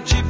te